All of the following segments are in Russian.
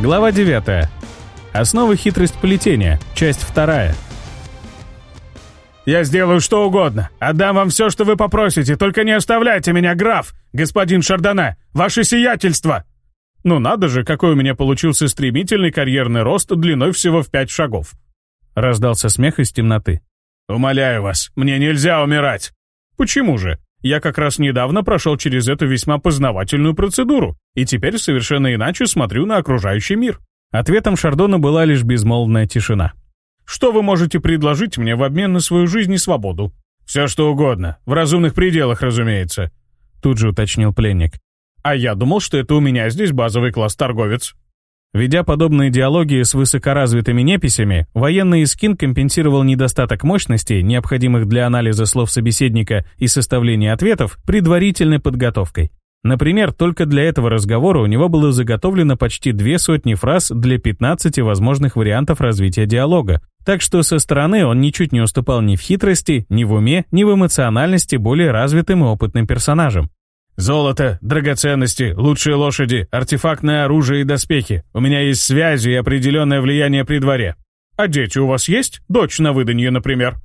Глава 9. Основы хитрость плетения. Часть 2. «Я сделаю что угодно. Отдам вам все, что вы попросите. Только не оставляйте меня, граф, господин Шардана, ваше сиятельство!» Ну надо же, какой у меня получился стремительный карьерный рост длиной всего в пять шагов. Раздался смех из темноты. «Умоляю вас, мне нельзя умирать!» «Почему же?» Я как раз недавно прошел через эту весьма познавательную процедуру и теперь совершенно иначе смотрю на окружающий мир». Ответом Шардона была лишь безмолвная тишина. «Что вы можете предложить мне в обмен на свою жизнь и свободу?» «Все что угодно. В разумных пределах, разумеется», — тут же уточнил пленник. «А я думал, что это у меня здесь базовый класс торговец». Ведя подобные диалоги с высокоразвитыми неписями, военный скин компенсировал недостаток мощностей, необходимых для анализа слов собеседника и составления ответов, предварительной подготовкой. Например, только для этого разговора у него было заготовлено почти две сотни фраз для 15 возможных вариантов развития диалога, так что со стороны он ничуть не уступал ни в хитрости, ни в уме, ни в эмоциональности более развитым и опытным персонажам. Золото, драгоценности, лучшие лошади, артефактное оружие и доспехи. У меня есть связи и определенное влияние при дворе. А дети у вас есть? Дочь на выданье, например?»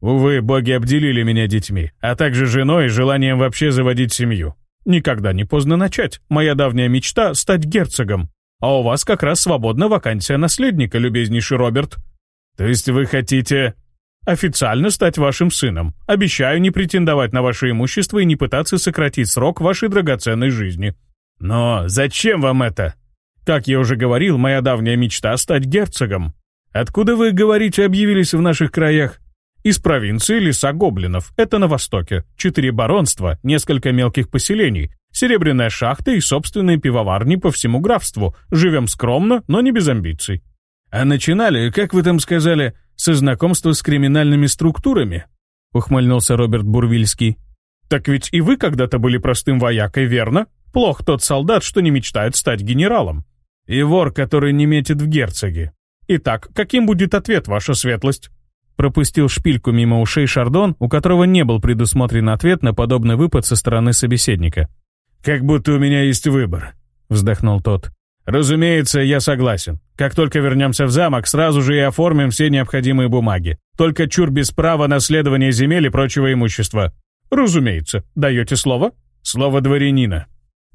Увы, боги обделили меня детьми, а также женой и желанием вообще заводить семью. Никогда не поздно начать. Моя давняя мечта — стать герцогом. А у вас как раз свободна вакансия наследника, любезнейший Роберт. То есть вы хотите официально стать вашим сыном. Обещаю не претендовать на ваше имущество и не пытаться сократить срок вашей драгоценной жизни». «Но зачем вам это?» «Как я уже говорил, моя давняя мечта — стать герцогом». «Откуда вы, говорите, объявились в наших краях?» «Из провинции леса гоблинов. Это на востоке. Четыре баронства, несколько мелких поселений, серебряная шахта и собственные пивоварни по всему графству. Живем скромно, но не без амбиций». «А начинали, как вы там сказали, со знакомства с криминальными структурами», — ухмыльнулся Роберт Бурвильский. «Так ведь и вы когда-то были простым воякой, верно? Плох тот солдат, что не мечтает стать генералом. И вор, который не метит в герцоге. Итак, каким будет ответ, ваша светлость?» Пропустил шпильку мимо ушей Шардон, у которого не был предусмотрен ответ на подобный выпад со стороны собеседника. «Как будто у меня есть выбор», — вздохнул тот. «Разумеется, я согласен. Как только вернемся в замок, сразу же и оформим все необходимые бумаги. Только чур без права наследования земель и прочего имущества». «Разумеется. Даете слово?» «Слово дворянина».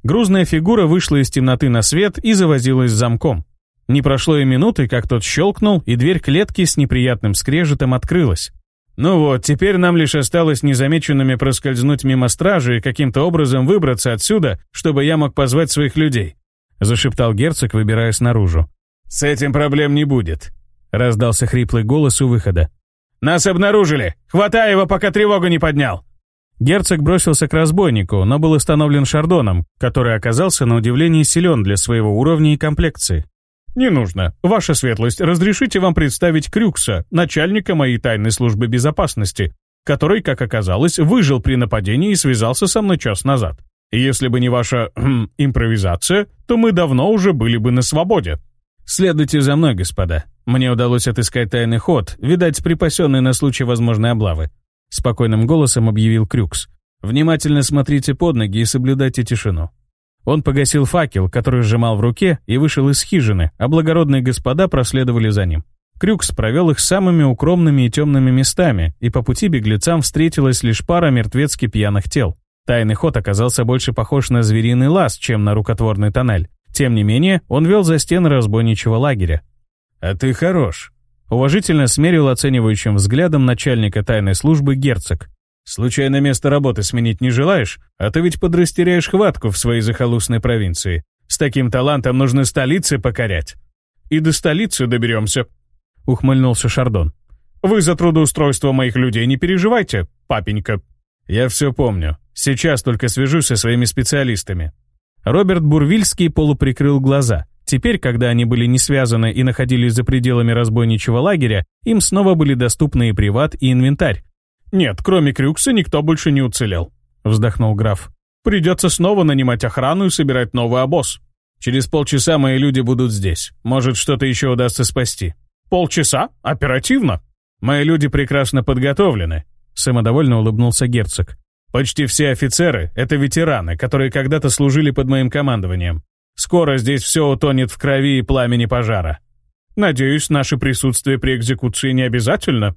Грузная фигура вышла из темноты на свет и завозилась с замком. Не прошло и минуты, как тот щелкнул, и дверь клетки с неприятным скрежетом открылась. Ну вот, теперь нам лишь осталось незамеченными проскользнуть мимо стражи и каким-то образом выбраться отсюда, чтобы я мог позвать своих людей. — зашептал герцог, выбираясь наружу. «С этим проблем не будет», — раздался хриплый голос у выхода. «Нас обнаружили! Хватай его, пока тревогу не поднял!» Герцог бросился к разбойнику, но был остановлен Шардоном, который оказался на удивление силен для своего уровня и комплекции. «Не нужно. Ваша светлость, разрешите вам представить Крюкса, начальника моей тайной службы безопасности, который, как оказалось, выжил при нападении и связался со мной час назад. Если бы не ваша хм, импровизация, то мы давно уже были бы на свободе. Следуйте за мной, господа. Мне удалось отыскать тайный ход, видать, припасенный на случай возможной облавы. Спокойным голосом объявил Крюкс. Внимательно смотрите под ноги и соблюдайте тишину. Он погасил факел, который сжимал в руке, и вышел из хижины, а благородные господа проследовали за ним. Крюкс провел их самыми укромными и темными местами, и по пути беглецам встретилась лишь пара мертвецки пьяных тел. Тайный ход оказался больше похож на звериный лаз, чем на рукотворный тоннель. Тем не менее, он вел за стены разбойничего лагеря. «А ты хорош», — уважительно смерил оценивающим взглядом начальника тайной службы герцог. «Случайно место работы сменить не желаешь? А ты ведь подрастеряешь хватку в своей захолустной провинции. С таким талантом нужно столицы покорять». «И до столицы доберемся», — ухмыльнулся Шардон. «Вы за трудоустройство моих людей не переживайте, папенька». «Я все помню», Сейчас только свяжусь со своими специалистами». Роберт Бурвильский полуприкрыл глаза. Теперь, когда они были не связаны и находились за пределами разбойничьего лагеря, им снова были доступны и приват, и инвентарь. «Нет, кроме Крюкса никто больше не уцелел», — вздохнул граф. «Придется снова нанимать охрану и собирать новый обоз. Через полчаса мои люди будут здесь. Может, что-то еще удастся спасти». «Полчаса? Оперативно?» «Мои люди прекрасно подготовлены», — самодовольно улыбнулся герцог. Почти все офицеры — это ветераны, которые когда-то служили под моим командованием. Скоро здесь все утонет в крови и пламени пожара. Надеюсь, наше присутствие при экзекуции не обязательно?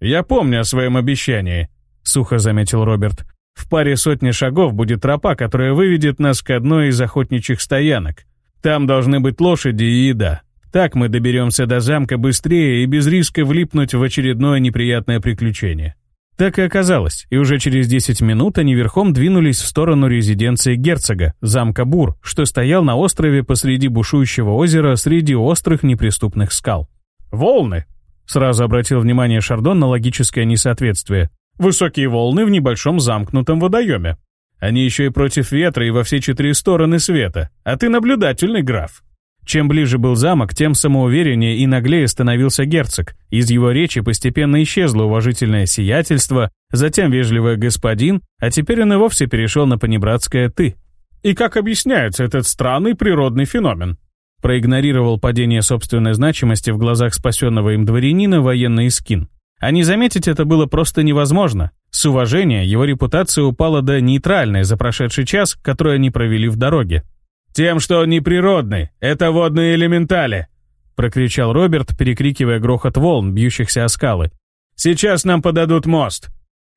Я помню о своем обещании, — сухо заметил Роберт. В паре сотни шагов будет тропа, которая выведет нас к одной из охотничьих стоянок. Там должны быть лошади и еда. Так мы доберемся до замка быстрее и без риска влипнуть в очередное неприятное приключение. Так и оказалось, и уже через 10 минут они верхом двинулись в сторону резиденции герцога, замка Бур, что стоял на острове посреди бушующего озера среди острых неприступных скал. «Волны!» — сразу обратил внимание Шардон на логическое несоответствие. «Высокие волны в небольшом замкнутом водоеме. Они еще и против ветра и во все четыре стороны света. А ты наблюдательный, граф». Чем ближе был замок, тем самоувереннее и наглее становился герцог. Из его речи постепенно исчезло уважительное сиятельство, затем вежливое «господин», а теперь он и вовсе перешел на понебратское «ты». «И как объясняется этот странный природный феномен?» Проигнорировал падение собственной значимости в глазах спасенного им дворянина военный скин. А не заметить это было просто невозможно. С уважения его репутация упала до нейтральной за прошедший час, который они провели в дороге. «Тем, что он неприродный, Это водные элементали!» — прокричал Роберт, перекрикивая грохот волн, бьющихся о скалы. «Сейчас нам подадут мост!»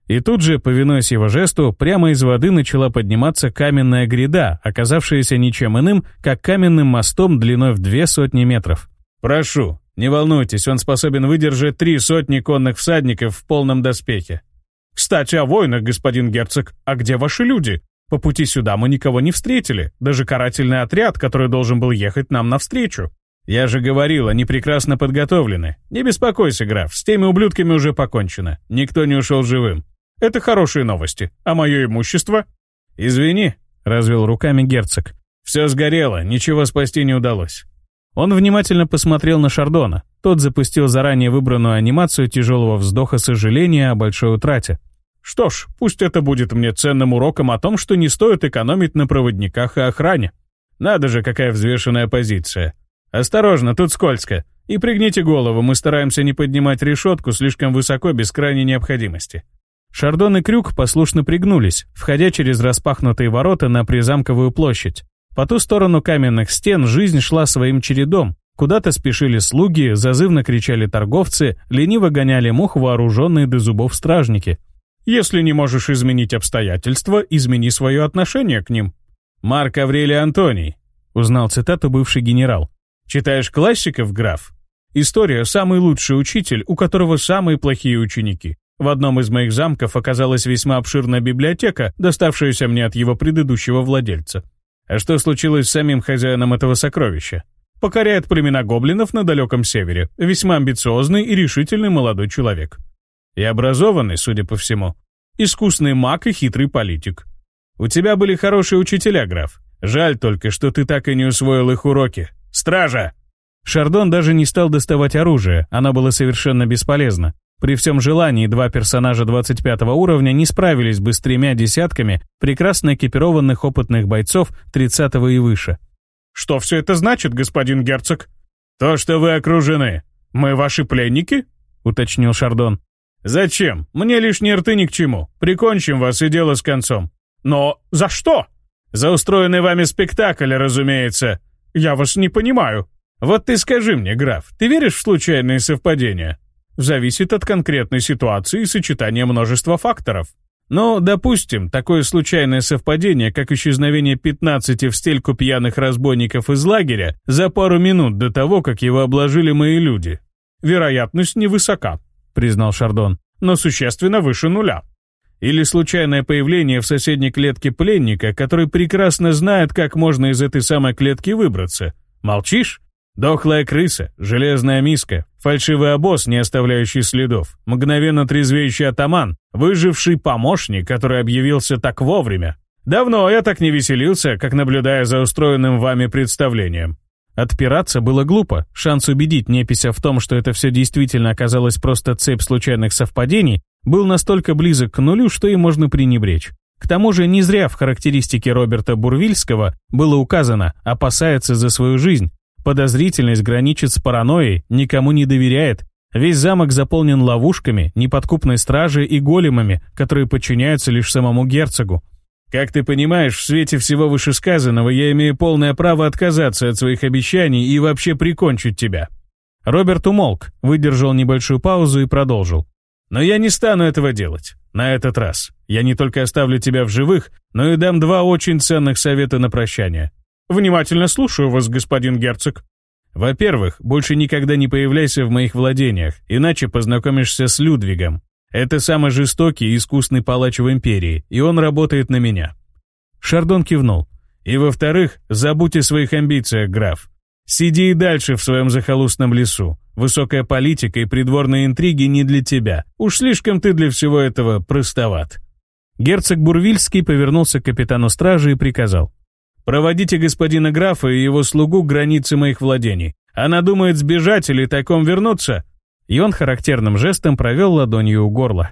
И тут же, повинуясь его жесту, прямо из воды начала подниматься каменная гряда, оказавшаяся ничем иным, как каменным мостом длиной в две сотни метров. «Прошу, не волнуйтесь, он способен выдержать три сотни конных всадников в полном доспехе». «Кстати, о войнах, господин герцог, а где ваши люди? По пути сюда мы никого не встретили, даже карательный отряд, который должен был ехать нам навстречу. Я же говорил, они прекрасно подготовлены. Не беспокойся, граф, с теми ублюдками уже покончено. Никто не ушел живым. Это хорошие новости. А мое имущество? Извини, развел руками герцог. Все сгорело, ничего спасти не удалось. Он внимательно посмотрел на Шардона. Тот запустил заранее выбранную анимацию тяжелого вздоха сожаления о большой утрате, что ж, пусть это будет мне ценным уроком о том, что не стоит экономить на проводниках и охране. Надо же, какая взвешенная позиция. Осторожно, тут скользко. И пригните голову, мы стараемся не поднимать решетку слишком высоко без крайней необходимости. Шардон и Крюк послушно пригнулись, входя через распахнутые ворота на призамковую площадь. По ту сторону каменных стен жизнь шла своим чередом. Куда-то спешили слуги, зазывно кричали торговцы, лениво гоняли мух вооруженные до зубов стражники – если не можешь изменить обстоятельства, измени свое отношение к ним. Марк Аврелий Антоний, узнал цитату бывший генерал. Читаешь классиков, граф? История – самый лучший учитель, у которого самые плохие ученики. В одном из моих замков оказалась весьма обширная библиотека, доставшаяся мне от его предыдущего владельца. А что случилось с самим хозяином этого сокровища? Покоряет племена гоблинов на далеком севере. Весьма амбициозный и решительный молодой человек. И образованный, судя по всему. Искусный маг и хитрый политик. У тебя были хорошие учителя, граф. Жаль только, что ты так и не усвоил их уроки. Стража!» Шардон даже не стал доставать оружие, оно было совершенно бесполезно. При всем желании два персонажа 25 уровня не справились бы с тремя десятками прекрасно экипированных опытных бойцов 30 и выше. «Что все это значит, господин герцог?» «То, что вы окружены. Мы ваши пленники?» — уточнил Шардон. «Зачем? Мне лишние рты ни к чему. Прикончим вас и дело с концом». «Но за что?» «За устроенный вами спектакль, разумеется». «Я вас не понимаю». «Вот ты скажи мне, граф, ты веришь в случайные совпадения?» «Зависит от конкретной ситуации и сочетания множества факторов». Но, допустим, такое случайное совпадение, как исчезновение 15 в стельку пьяных разбойников из лагеря за пару минут до того, как его обложили мои люди. Вероятность невысока признал Шардон, но существенно выше нуля. Или случайное появление в соседней клетке пленника, который прекрасно знает, как можно из этой самой клетки выбраться. Молчишь? Дохлая крыса, железная миска, фальшивый обоз, не оставляющий следов, мгновенно трезвеющий атаман, выживший помощник, который объявился так вовремя. Давно я так не веселился, как наблюдая за устроенным вами представлением. Отпираться было глупо, шанс убедить Непися в том, что это все действительно оказалось просто цепь случайных совпадений, был настолько близок к нулю, что и можно пренебречь. К тому же не зря в характеристике Роберта Бурвильского было указано «опасается за свою жизнь», подозрительность граничит с паранойей, никому не доверяет, весь замок заполнен ловушками, неподкупной стражей и големами, которые подчиняются лишь самому герцогу, как ты понимаешь, в свете всего вышесказанного я имею полное право отказаться от своих обещаний и вообще прикончить тебя». Роберт умолк, выдержал небольшую паузу и продолжил. «Но я не стану этого делать. На этот раз. Я не только оставлю тебя в живых, но и дам два очень ценных совета на прощание. Внимательно слушаю вас, господин герцог». «Во-первых, больше никогда не появляйся в моих владениях, иначе познакомишься с Людвигом. Это самый жестокий и искусный палач в Империи, и он работает на меня». Шардон кивнул. «И во-вторых, забудь о своих амбициях, граф. Сиди и дальше в своем захолустном лесу. Высокая политика и придворные интриги не для тебя. Уж слишком ты для всего этого простоват». Герцог Бурвильский повернулся к капитану стражи и приказал. «Проводите господина графа и его слугу границы моих владений. Она думает сбежать или таком вернуться? И он характерным жестом провел ладонью у горла.